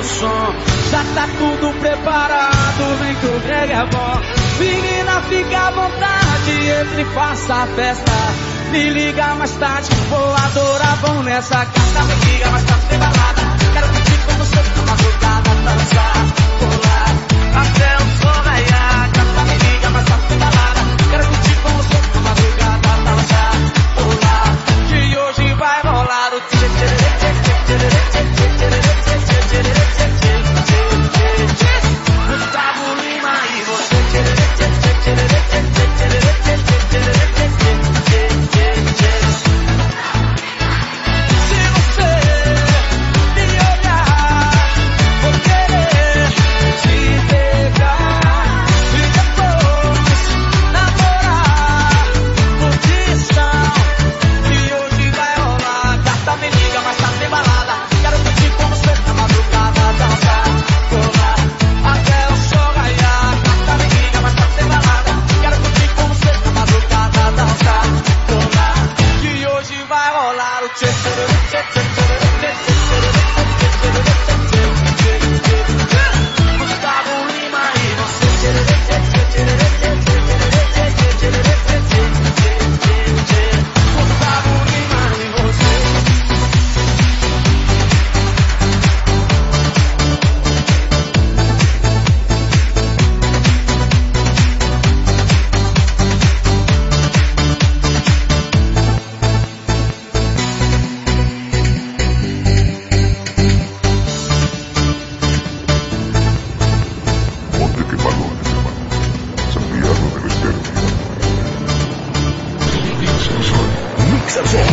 o som. Já tá tudo preparado, vem que o greg é bom. Menina, fica à vontade, entre e faça a festa. Me liga mais tarde, vou adorar, vão nessa casa. Me liga mais tarde, tem balada. Salsón.